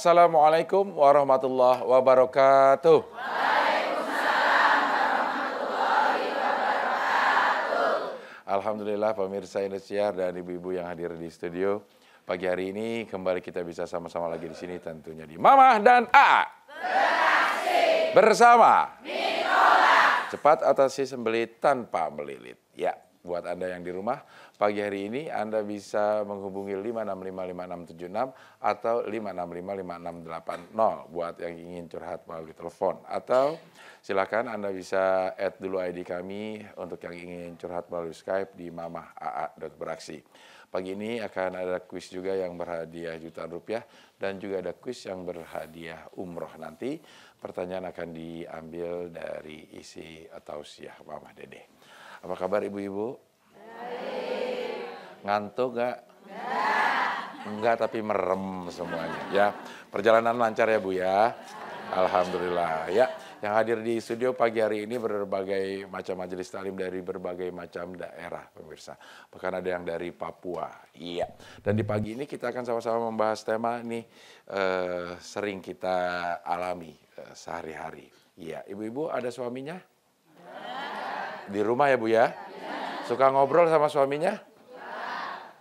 Assalamualaikum warahmatullahi wabarakatuh. Alhamdulillah pemirsa Indosiar dan ibu-ibu yang hadir di studio. Pagi hari ini kembali kita bisa sama-sama lagi di sini tentunya di Mama dan A. Bersama. Cepat atasi sembelit tanpa melilit. Ya, buat Anda yang di rumah, pagi hari ini Anda bisa menghubungi 5655676 atau 5655680 buat yang ingin curhat melalui telepon. Atau silakan Anda bisa add dulu ID kami untuk yang ingin curhat melalui Skype di mamah.aa.beraksi. Pagi ini akan ada kuis juga yang berhadiah jutaan rupiah dan juga ada kuis yang berhadiah umroh nanti. Pertanyaan akan diambil dari isi atau siah Mama Dede. Apa kabar ibu-ibu? Ngantuk gak? Enggak, tapi merem semuanya. Ya, perjalanan lancar ya Bu ya. Alhamdulillah ya. Yang hadir di studio pagi hari ini berbagai macam majelis talim dari berbagai macam daerah pemirsa. Bahkan ada yang dari Papua. Iya. Dan di pagi ini kita akan sama-sama membahas tema ini eh, sering kita alami eh, sehari-hari. Iya, ibu-ibu ada suaminya? Di rumah ya Bu ya? Suka ngobrol sama suaminya?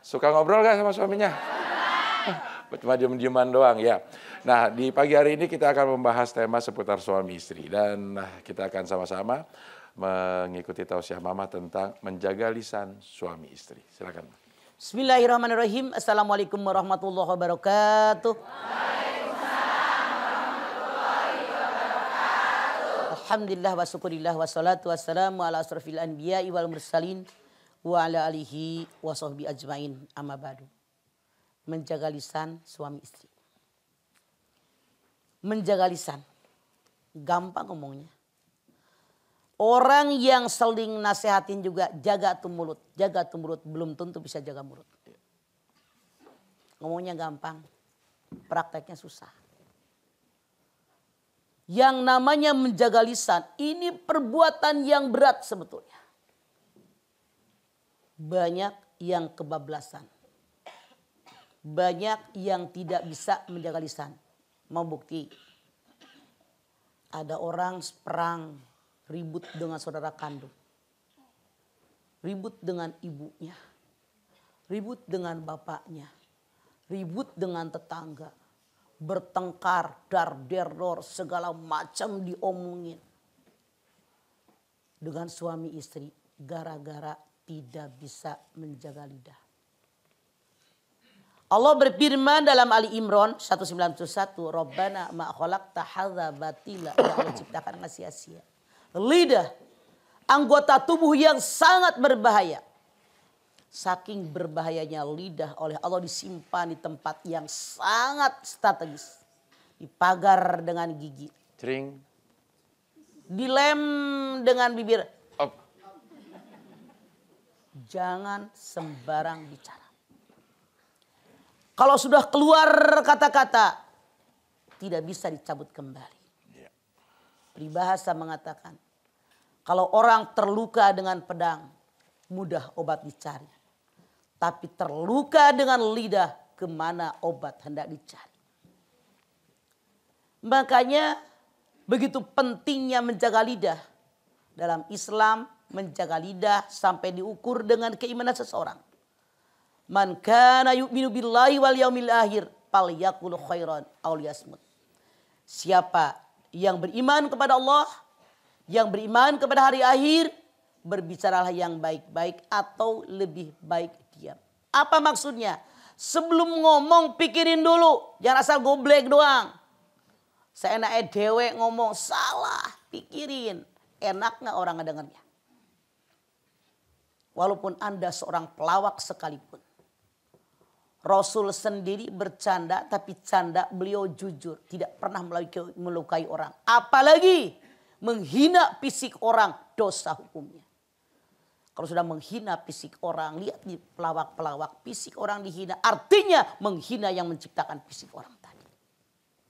Suka ngobrol gak sama suaminya? Cuma diem-dieman doang ya. Nah di pagi hari ini kita akan membahas tema seputar suami istri. Dan kita akan sama-sama mengikuti tausiah mama tentang menjaga lisan suami istri. Silakan. Bismillahirrahmanirrahim. Assalamualaikum warahmatullahi wabarakatuh. Alhamdulillah wa syukurillah wa salatu wassalamu ala asrafil anbiya wal mursalin wa ala alihi wa sahbi ajmain amma ba'du. Menjaga lisan suami istri. Menjaga lisan. Gampang ngomongnya. Orang yang seling nasehatin juga jaga tuh mulut. Jaga tuh mulut belum tentu bisa jaga mulut. Ngomongnya gampang. Prakteknya susah. Yang namanya menjaga lisan ini perbuatan yang berat sebetulnya. Banyak yang kebablasan. Banyak yang tidak bisa menjaga lisan. Mau bukti. Ada orang perang ribut dengan saudara kandung. Ribut dengan ibunya. Ribut dengan bapaknya. Ribut dengan tetangga bertengkar, dar deror, segala macam diomongin. Dengan suami istri gara-gara tidak bisa menjaga lidah. Allah berfirman dalam Ali Imran 191, Rabbana ma khalaqta hadza batila. Ya Allah ciptakan sia-sia. Lidah anggota tubuh yang sangat berbahaya. Saking berbahayanya lidah oleh Allah disimpan di tempat yang sangat strategis. Dipagar dengan gigi. Cering. Dilem dengan bibir. Op. Jangan sembarang bicara. Kalau sudah keluar kata-kata, tidak bisa dicabut kembali. Iya. Peribahasa mengatakan, kalau orang terluka dengan pedang, mudah obat dicari. Tapi terluka dengan lidah, ke mana obat hendak dicari. Makanya begitu pentingnya menjaga lidah. Dalam Islam menjaga lidah sampai diukur dengan keimanan seseorang. Man kana yu'minu billahi wal yaumil akhir falyaqul khairan aw. Siapa yang beriman kepada Allah, yang beriman kepada hari akhir, berbicaralah yang baik-baik atau lebih baik. Apa maksudnya? Sebelum ngomong pikirin dulu, jangan asal goblek doang. Saya dewe ngomong salah, pikirin. Enak nggak orang ngedengarnya? Walaupun Anda seorang pelawak sekalipun. Rasul sendiri bercanda tapi canda beliau jujur. Tidak pernah melukai orang. Apalagi menghina fisik orang dosa hukumnya. Kalau sudah menghina fisik orang, lihat di pelawak-pelawak fisik orang dihina. Artinya menghina yang menciptakan fisik orang tadi.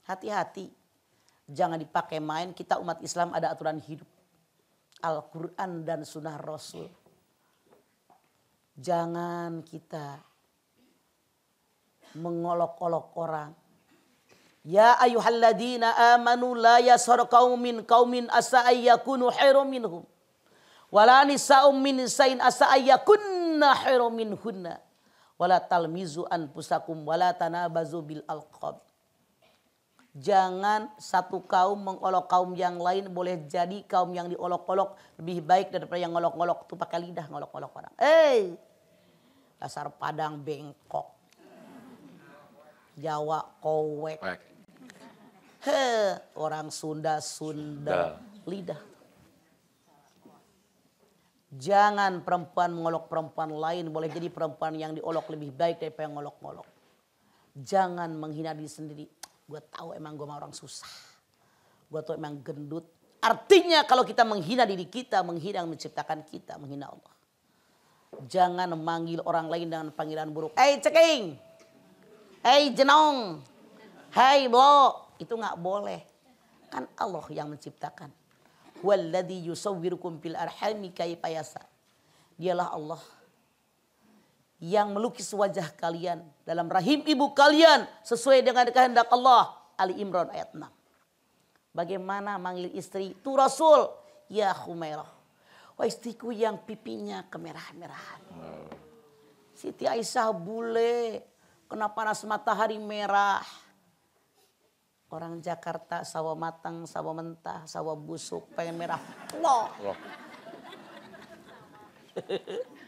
Hati-hati. Jangan dipakai main. Kita umat Islam ada aturan hidup. Al-Quran dan sunnah Rasul. Jangan kita mengolok-olok orang. Ya ayuhalladina amanu la yashar qaumin qaumin asa ayyakunu khairum minhum. Wala nisa'um min nisa'in asa ayyakunna khairum minhunna. Wala talmizu anfusakum wala tanabazu bil alqab. Jangan satu kaum mengolok kaum yang lain boleh jadi kaum yang diolok-olok lebih baik daripada yang ngolok-ngolok tuh pakai lidah ngolok-ngolok orang. Eh, hey, dasar Padang bengkok. Jawa kowek. He, orang Sunda Sunda lidah. Jangan perempuan mengolok perempuan lain. Boleh jadi perempuan yang diolok lebih baik daripada yang ngolok-ngolok. Jangan menghina diri sendiri. Gue tahu emang gue orang susah. Gue tahu emang gendut. Artinya kalau kita menghina diri kita, menghina yang menciptakan kita, menghina Allah. Jangan memanggil orang lain dengan panggilan buruk. Hei ceking. Hei jenong. Hei blo itu nggak boleh. Kan Allah yang menciptakan. Walladhi yusawwirukum fil arhami kayfa Dialah Allah yang melukis wajah kalian dalam rahim ibu kalian sesuai dengan kehendak Allah. Ali Imran ayat 6. Bagaimana manggil istri? Tu Rasul. Ya Humairah. Wah istriku yang pipinya kemerah-merahan. Siti Aisyah bule. Kena panas matahari merah Orang Jakarta sawah matang, sawah mentah, sawah busuk, pengen merah. Loh.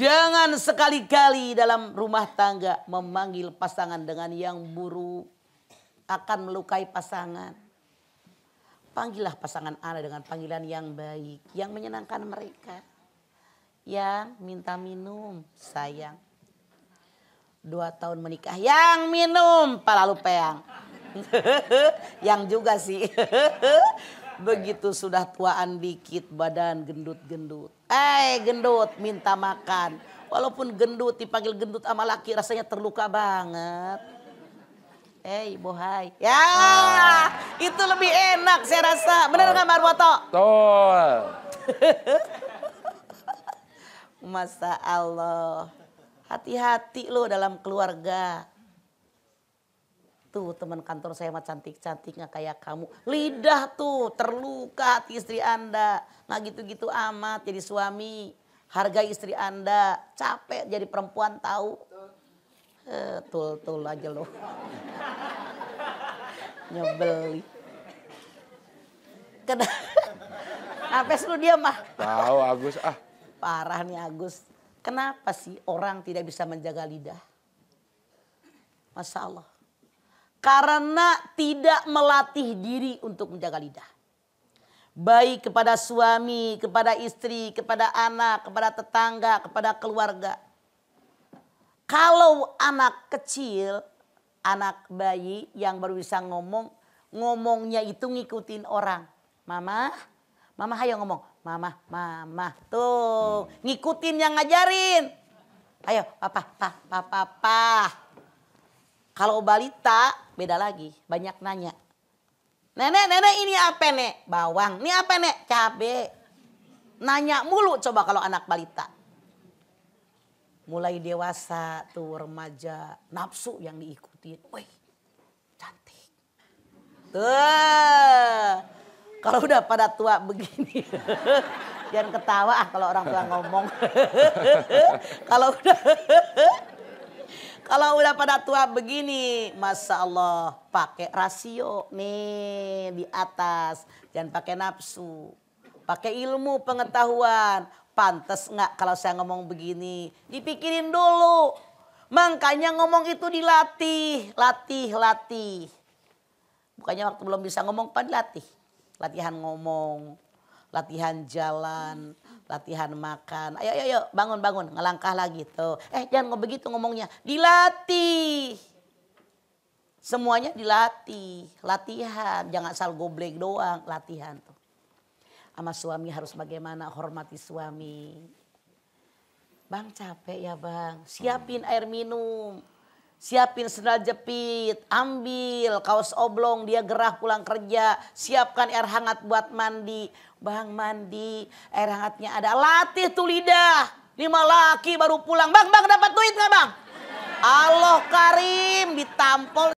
Jangan sekali-kali dalam rumah tangga memanggil pasangan dengan yang buruk. Akan melukai pasangan. Panggillah pasangan Anda dengan panggilan yang baik. Yang menyenangkan mereka. Yang minta minum, sayang dua tahun menikah yang minum palalu peang yang juga sih begitu sudah tuaan dikit badan gendut-gendut eh gendut minta makan walaupun gendut dipanggil gendut sama laki rasanya terluka banget Eh, hey, bohai. Ya, ah. itu lebih enak saya rasa. Benar nggak Marwoto? Betul. Masa Allah. Hati-hati lo dalam keluarga. Tuh teman kantor saya mah cantik-cantiknya kayak kamu. Lidah tuh terluka hati istri anda. Nggak gitu-gitu amat jadi suami. Harga istri anda. Capek jadi perempuan tahu. Eh, tul tul aja lo. Nyebeli. Kenapa lu dia mah? Tahu Agus ah. Parah nih Agus. Kenapa sih orang tidak bisa menjaga lidah? Masya Allah. Karena tidak melatih diri untuk menjaga lidah. Baik kepada suami, kepada istri, kepada anak, kepada tetangga, kepada keluarga. Kalau anak kecil, anak bayi yang baru bisa ngomong, ngomongnya itu ngikutin orang. Mama, mama hayo ngomong mama, mama. Tuh, ngikutin yang ngajarin. Ayo, papa, papa, papa. Kalau balita beda lagi, banyak nanya. Nenek, nenek ini apa nek? Bawang. Ini apa nek? Cabe. Nanya mulu coba kalau anak balita. Mulai dewasa tuh remaja, nafsu yang diikutin. Wih, cantik. Tuh. Kalau udah pada tua begini, jangan ketawa ah kalau orang tua ngomong. kalau udah kalau udah pada tua begini, masa Allah pakai rasio nih di atas, jangan pakai nafsu, pakai ilmu pengetahuan. Pantas nggak kalau saya ngomong begini? Dipikirin dulu. Makanya ngomong itu dilatih, latih, latih. Bukannya waktu belum bisa ngomong, pak dilatih latihan ngomong, latihan jalan, latihan makan. Ayo, ayo, ayo, bangun, bangun, ngelangkah lagi tuh. Eh, jangan ngomong begitu ngomongnya. Dilatih. Semuanya dilatih, latihan. Jangan asal goblek doang, latihan tuh. Sama suami harus bagaimana hormati suami. Bang capek ya bang, siapin air minum Siapin sendal jepit, ambil kaos oblong, dia gerah pulang kerja. Siapkan air hangat buat mandi. Bang mandi, air hangatnya ada. Latih tuh lidah. Lima laki baru pulang. Bang, bang dapat duit gak bang? Allah Karim ditampol